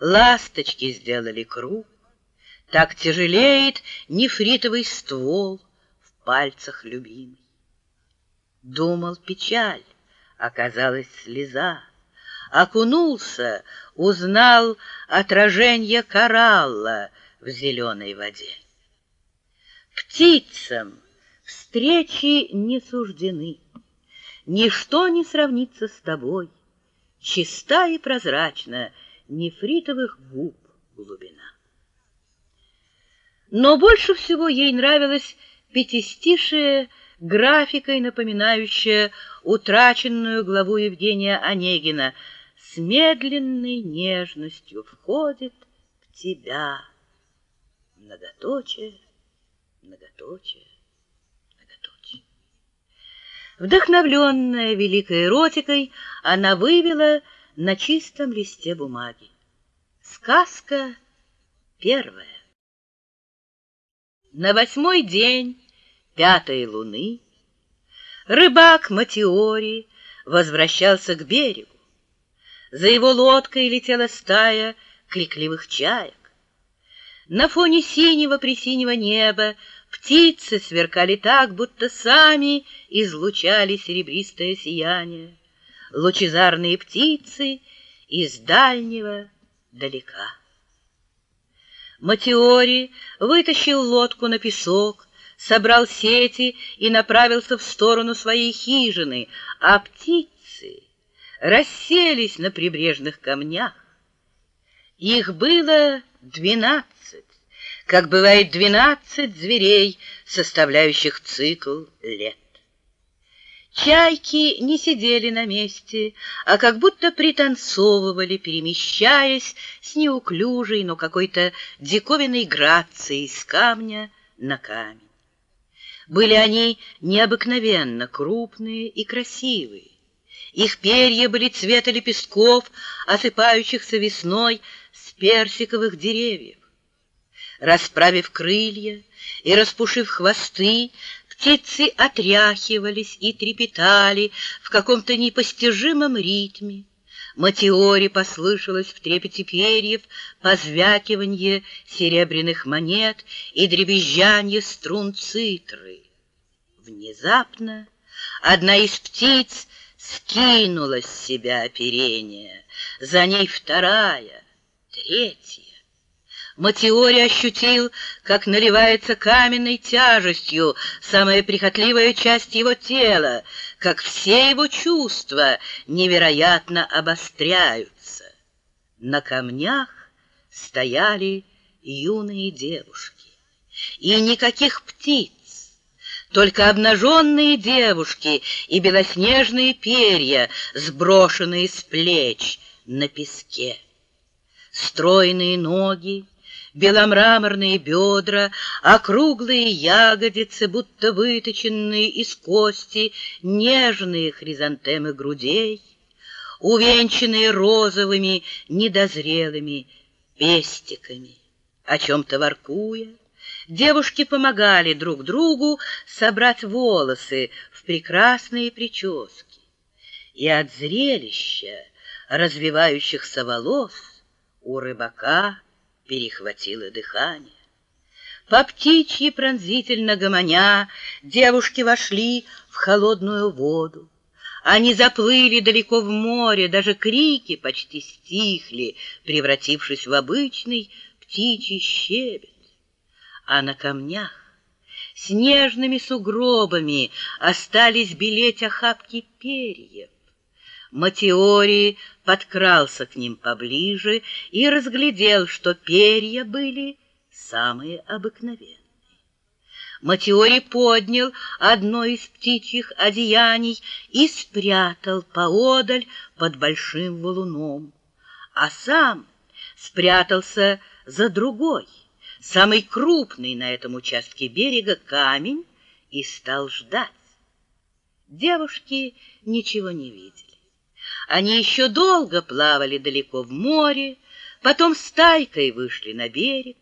Ласточки сделали круг, так тяжелеет нефритовый ствол в пальцах любимый. Думал печаль, оказалась слеза. Окунулся, узнал отражение коралла в зеленой воде. Птицам встречи не суждены, Ничто не сравнится с тобой, Чиста и прозрачна нефритовых губ глубина. Но больше всего ей нравилось пятистишие, графикой напоминающая утраченную главу Евгения Онегина «С медленной нежностью входит в тебя». Многоточие, многоточие, многоточие. Вдохновленная великой эротикой, она вывела на чистом листе бумаги. Сказка первая. На восьмой день пятой луны рыбак Матиори возвращался к берегу. За его лодкой летела стая крикливых чаек. На фоне синего-пресинего неба птицы сверкали так, будто сами излучали серебристое сияние. Лучезарные птицы из дальнего далека. Матиори вытащил лодку на песок, собрал сети и направился в сторону своей хижины, а птицы расселись на прибрежных камнях. Их было двенадцать, как бывает двенадцать зверей, составляющих цикл лет. Чайки не сидели на месте, а как будто пританцовывали, перемещаясь с неуклюжей, но какой-то диковинной грацией с камня на камень. Были они необыкновенно крупные и красивые. Их перья были цвета лепестков, осыпающихся весной с персиковых деревьев. Расправив крылья и распушив хвосты, Птицы отряхивались и трепетали в каком-то непостижимом ритме. Матиоре послышалось в трепете перьев позвякиванье серебряных монет и дребезжанье струн цитры. Внезапно одна из птиц скинула с себя оперение, за ней вторая, третья. Матиори ощутил, как наливается каменной тяжестью самая прихотливая часть его тела, как все его чувства невероятно обостряются. На камнях стояли юные девушки, и никаких птиц, только обнаженные девушки и белоснежные перья, сброшенные с плеч на песке. Стройные ноги, беломраморные бедра, округлые ягодицы, будто выточенные из кости, нежные хризантемы грудей, увенчанные розовыми недозрелыми пестиками. О чем-то воркуя, девушки помогали друг другу собрать волосы в прекрасные прически. И от зрелища развивающихся волос у рыбака перехватило дыхание. По птичьи пронзительно гомоня девушки вошли в холодную воду. Они заплыли далеко в море, даже крики почти стихли, превратившись в обычный птичий щебет. А на камнях снежными сугробами остались белеть охапки перьев. Матиори подкрался к ним поближе и разглядел, что перья были самые обыкновенные. Матиори поднял одно из птичьих одеяний и спрятал поодаль под большим валуном, а сам спрятался за другой, самый крупный на этом участке берега камень и стал ждать. Девушки ничего не видели. Они еще долго плавали далеко в море, потом стайкой вышли на берег.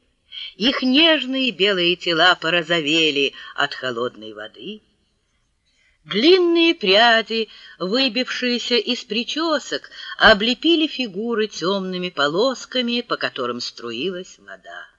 Их нежные белые тела порозовели от холодной воды. Длинные пряди, выбившиеся из причесок, облепили фигуры темными полосками, по которым струилась вода.